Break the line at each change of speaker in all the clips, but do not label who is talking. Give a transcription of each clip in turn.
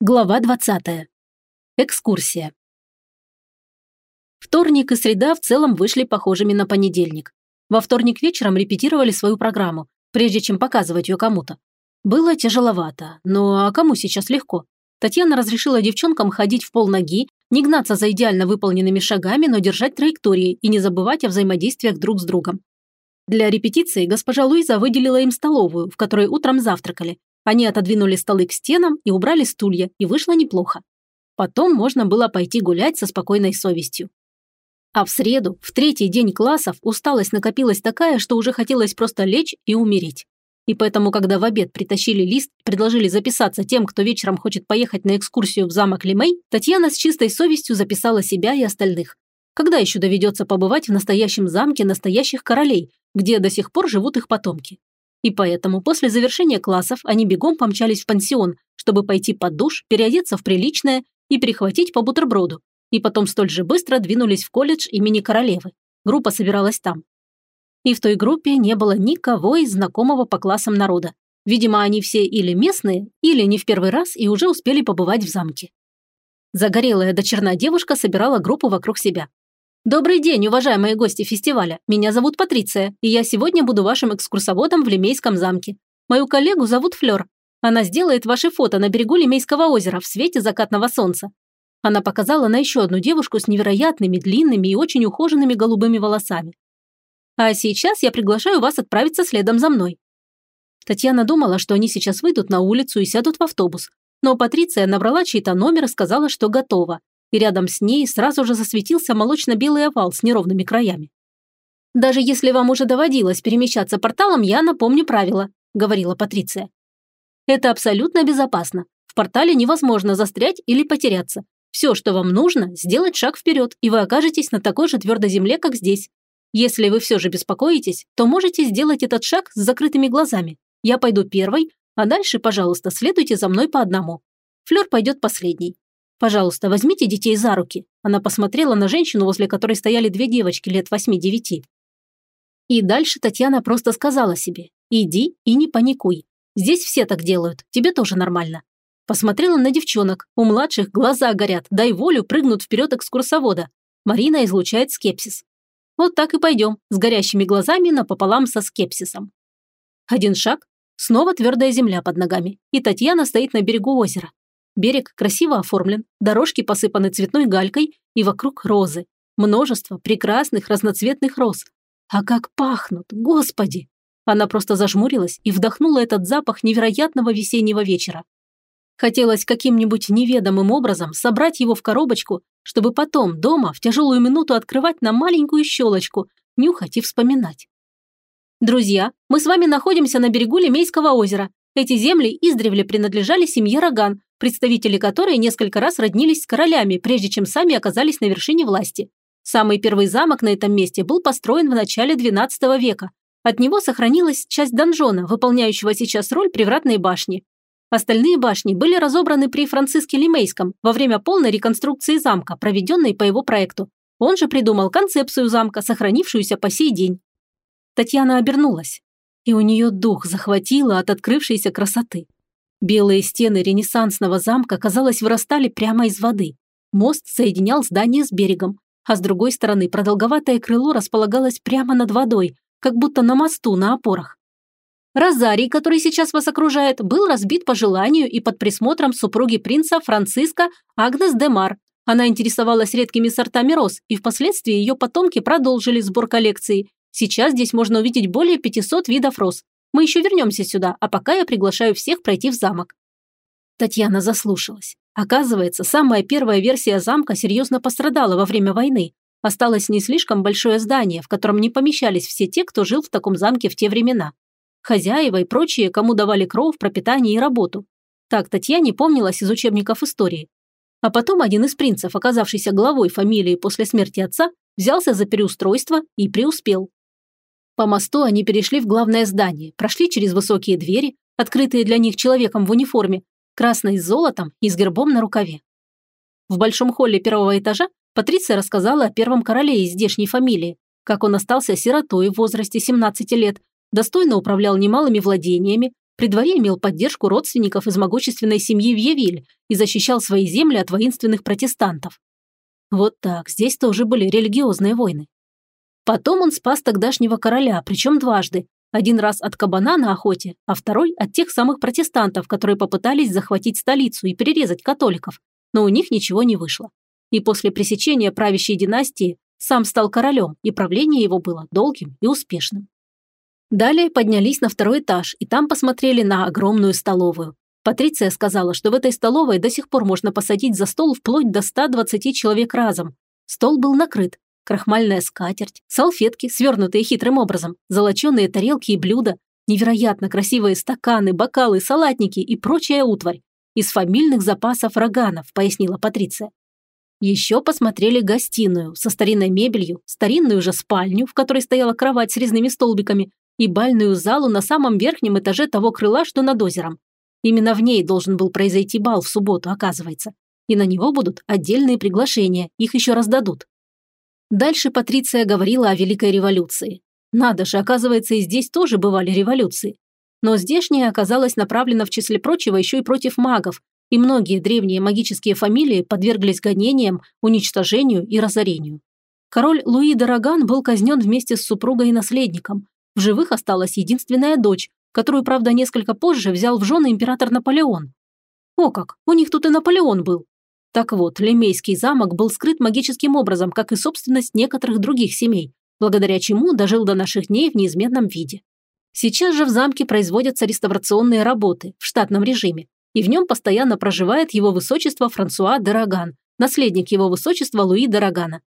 Глава 20. Экскурсия. Вторник и среда в целом вышли похожими на понедельник. Во вторник вечером репетировали свою программу, прежде чем показывать ее кому-то. Было тяжеловато, но а кому сейчас легко? Татьяна разрешила девчонкам ходить в полноги, не гнаться за идеально выполненными шагами, но держать траектории и не забывать о взаимодействиях друг с другом. Для репетиции госпожа Луиза выделила им столовую, в которой утром завтракали, они отодвинули столы к стенам и убрали стулья, и вышло неплохо. Потом можно было пойти гулять со спокойной совестью. А в среду, в третий день классов, усталость накопилась такая, что уже хотелось просто лечь и умереть. И поэтому, когда в обед притащили лист и предложили записаться тем, кто вечером хочет поехать на экскурсию в замок Лимей, Татьяна с чистой совестью записала себя и остальных. Когда еще доведется побывать в настоящем замке настоящих королей, где до сих пор живут их потомки? И поэтому после завершения классов они бегом помчались в пансион, чтобы пойти под душ, переодеться в приличное и перехватить по бутерброду. И потом столь же быстро двинулись в колледж имени Королевы. Группа собиралась там. И в той группе не было никого из знакомого по классам народа. Видимо, они все или местные, или не в первый раз и уже успели побывать в замке. Загорелая дочерная девушка собирала группу вокруг себя. Добрый день, уважаемые гости фестиваля. Меня зовут Патриция, и я сегодня буду вашим экскурсоводом в Лемейском замке. Мою коллегу зовут Флёр. Она сделает ваши фото на берегу Лемейского озера в свете закатного солнца. Она показала на еще одну девушку с невероятными, длинными и очень ухоженными голубыми волосами. А сейчас я приглашаю вас отправиться следом за мной. Татьяна думала, что они сейчас выйдут на улицу и сядут в автобус. Но Патриция набрала чей-то номер и сказала, что готова и рядом с ней сразу же засветился молочно-белый овал с неровными краями. «Даже если вам уже доводилось перемещаться порталом, я напомню правила», – говорила Патриция. «Это абсолютно безопасно. В портале невозможно застрять или потеряться. Все, что вам нужно, сделать шаг вперед, и вы окажетесь на такой же твердой земле, как здесь. Если вы все же беспокоитесь, то можете сделать этот шаг с закрытыми глазами. Я пойду первой, а дальше, пожалуйста, следуйте за мной по одному. Флёр пойдет последней. Пожалуйста, возьмите детей за руки». Она посмотрела на женщину, возле которой стояли две девочки лет восьми-девяти. И дальше Татьяна просто сказала себе «Иди и не паникуй. Здесь все так делают, тебе тоже нормально». Посмотрела на девчонок, у младших глаза горят, дай волю, прыгнут вперед экскурсовода. Марина излучает скепсис. Вот так и пойдем, с горящими глазами напополам со скепсисом. Один шаг, снова твердая земля под ногами, и Татьяна стоит на берегу озера. Берег красиво оформлен, дорожки посыпаны цветной галькой и вокруг розы. Множество прекрасных разноцветных роз. А как пахнут, господи! Она просто зажмурилась и вдохнула этот запах невероятного весеннего вечера. Хотелось каким-нибудь неведомым образом собрать его в коробочку, чтобы потом дома в тяжелую минуту открывать на маленькую щелочку, нюхать и вспоминать. Друзья, мы с вами находимся на берегу Лемейского озера. Эти земли издревле принадлежали семье Роган, представители которой несколько раз роднились с королями, прежде чем сами оказались на вершине власти. Самый первый замок на этом месте был построен в начале XII века. От него сохранилась часть донжона, выполняющего сейчас роль привратной башни. Остальные башни были разобраны при Франциске Лимейском во время полной реконструкции замка, проведенной по его проекту. Он же придумал концепцию замка, сохранившуюся по сей день. Татьяна обернулась и у нее дух захватило от открывшейся красоты. Белые стены ренессансного замка, казалось, вырастали прямо из воды. Мост соединял здание с берегом, а с другой стороны продолговатое крыло располагалось прямо над водой, как будто на мосту на опорах. Розарий, который сейчас вас окружает, был разбит по желанию и под присмотром супруги принца Франциска Агнес де Мар. Она интересовалась редкими сортами роз, и впоследствии ее потомки продолжили сбор коллекции Сейчас здесь можно увидеть более 500 видов роз. Мы еще вернемся сюда, а пока я приглашаю всех пройти в замок». Татьяна заслушалась. Оказывается, самая первая версия замка серьезно пострадала во время войны. Осталось не слишком большое здание, в котором не помещались все те, кто жил в таком замке в те времена. Хозяева и прочие, кому давали кров, пропитание и работу. Так Татьяне помнилось из учебников истории. А потом один из принцев, оказавшийся главой фамилии после смерти отца, взялся за переустройство и преуспел. По мосту они перешли в главное здание, прошли через высокие двери, открытые для них человеком в униформе, красной с золотом и с гербом на рукаве. В большом холле первого этажа Патриция рассказала о первом короле из здешней фамилии, как он остался сиротой в возрасте 17 лет, достойно управлял немалыми владениями, При дворе имел поддержку родственников из могущественной семьи Вьевиль и защищал свои земли от воинственных протестантов. Вот так, здесь тоже были религиозные войны. Потом он спас тогдашнего короля, причем дважды. Один раз от кабана на охоте, а второй от тех самых протестантов, которые попытались захватить столицу и перерезать католиков, но у них ничего не вышло. И после пресечения правящей династии сам стал королем, и правление его было долгим и успешным. Далее поднялись на второй этаж и там посмотрели на огромную столовую. Патриция сказала, что в этой столовой до сих пор можно посадить за стол вплоть до 120 человек разом. Стол был накрыт. Крахмальная скатерть, салфетки, свернутые хитрым образом, золоченые тарелки и блюда, невероятно красивые стаканы, бокалы, салатники и прочая утварь. Из фамильных запасов роганов, пояснила Патриция. Еще посмотрели гостиную со старинной мебелью, старинную же спальню, в которой стояла кровать с резными столбиками, и бальную залу на самом верхнем этаже того крыла, что над озером. Именно в ней должен был произойти бал в субботу, оказывается. И на него будут отдельные приглашения, их еще раздадут. Дальше Патриция говорила о Великой революции. Надо же, оказывается, и здесь тоже бывали революции. Но здешняя оказалась направлена в числе прочего еще и против магов, и многие древние магические фамилии подверглись гонениям, уничтожению и разорению. Король Луи Дороган был казнен вместе с супругой и наследником, в живых осталась единственная дочь, которую, правда, несколько позже взял в жены император Наполеон. О как, у них тут и Наполеон был. Так вот, Лемейский замок был скрыт магическим образом, как и собственность некоторых других семей, благодаря чему дожил до наших дней в неизменном виде. Сейчас же в замке производятся реставрационные работы в штатном режиме, и в нем постоянно проживает его высочество Франсуа Дороган, наследник его высочества Луи Дорогана,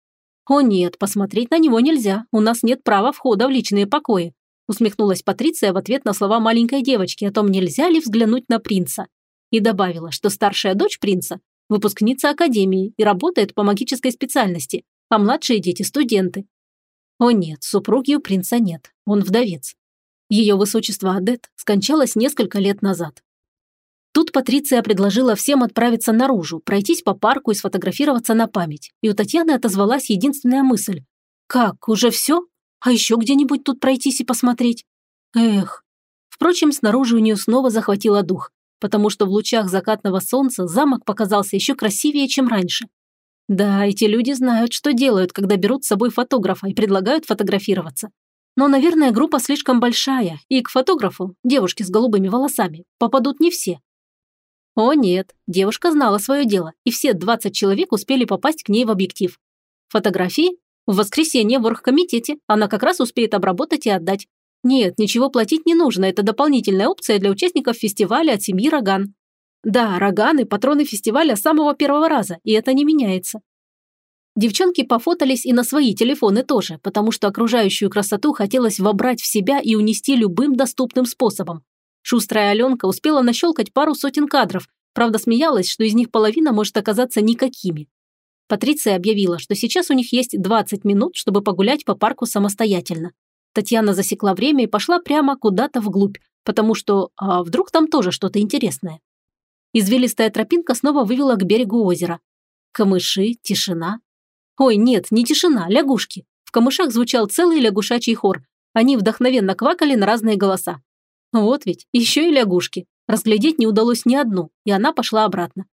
«О нет, посмотреть на него нельзя, у нас нет права входа в личные покои», усмехнулась Патриция в ответ на слова маленькой девочки о том, нельзя ли взглянуть на принца. И добавила, что старшая дочь принца – выпускница академии и работает по магической специальности, а младшие дети – студенты. О нет, супруги у принца нет, он вдовец. Ее высочество Адет скончалось несколько лет назад. Тут Патриция предложила всем отправиться наружу, пройтись по парку и сфотографироваться на память. И у Татьяны отозвалась единственная мысль. «Как, уже все? А еще где-нибудь тут пройтись и посмотреть?» Эх. Впрочем, снаружи у нее снова захватило дух, потому что в лучах закатного солнца замок показался еще красивее, чем раньше. Да, эти люди знают, что делают, когда берут с собой фотографа и предлагают фотографироваться. Но, наверное, группа слишком большая, и к фотографу, девушке с голубыми волосами, попадут не все. О нет, девушка знала свое дело, и все 20 человек успели попасть к ней в объектив. Фотографии? В воскресенье в оргкомитете. Она как раз успеет обработать и отдать. Нет, ничего платить не нужно, это дополнительная опция для участников фестиваля от семьи Роган. Да, Роганы – патроны фестиваля с самого первого раза, и это не меняется. Девчонки пофотались и на свои телефоны тоже, потому что окружающую красоту хотелось вобрать в себя и унести любым доступным способом. Шустрая Аленка успела нащелкать пару сотен кадров, правда смеялась, что из них половина может оказаться никакими. Патриция объявила, что сейчас у них есть 20 минут, чтобы погулять по парку самостоятельно. Татьяна засекла время и пошла прямо куда-то вглубь, потому что а вдруг там тоже что-то интересное. Извилистая тропинка снова вывела к берегу озера. Камыши, тишина. Ой, нет, не тишина, лягушки. В камышах звучал целый лягушачий хор. Они вдохновенно квакали на разные голоса. Вот ведь, еще и лягушки. Разглядеть не удалось ни одну, и она пошла обратно.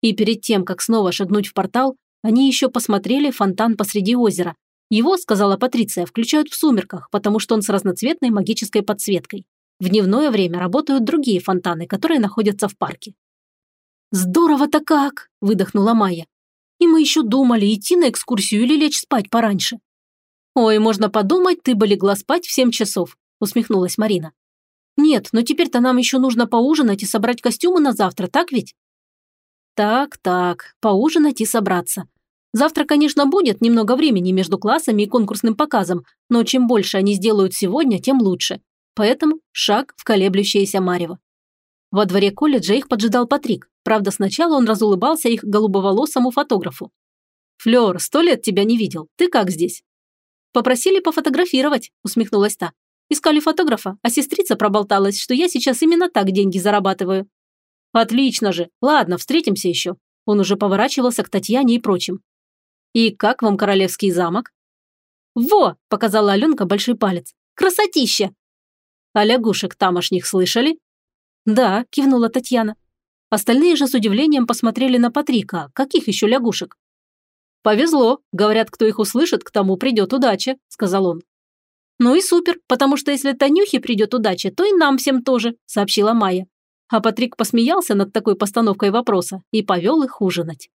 И перед тем, как снова шагнуть в портал, они еще посмотрели фонтан посреди озера. Его, сказала Патриция, включают в сумерках, потому что он с разноцветной магической подсветкой. В дневное время работают другие фонтаны, которые находятся в парке. «Здорово-то как!» – выдохнула Майя. «И мы еще думали, идти на экскурсию или лечь спать пораньше». «Ой, можно подумать, ты бы легла спать в семь часов», – усмехнулась Марина. Нет, но теперь-то нам еще нужно поужинать и собрать костюмы на завтра, так ведь? Так, так, поужинать и собраться. Завтра, конечно, будет немного времени между классами и конкурсным показом, но чем больше они сделают сегодня, тем лучше. Поэтому шаг в колеблющееся марево. Во дворе колледжа их поджидал Патрик. Правда, сначала он разулыбался их голубоволосому фотографу. «Флёр, сто лет тебя не видел. Ты как здесь?» «Попросили пофотографировать», усмехнулась та. Искали фотографа, а сестрица проболталась, что я сейчас именно так деньги зарабатываю. Отлично же. Ладно, встретимся еще. Он уже поворачивался к Татьяне и прочим. И как вам королевский замок? Во, показала Аленка большой палец. Красотища. А лягушек тамошних слышали? «Да», – кивнула Татьяна. Остальные же с удивлением посмотрели на Патрика. Каких еще лягушек? «Повезло. Говорят, кто их услышит, к тому придет удача», – сказал он. «Ну и супер, потому что если Танюхе придет удача, то и нам всем тоже», – сообщила Майя. А Патрик посмеялся над такой постановкой вопроса и повел их ужинать.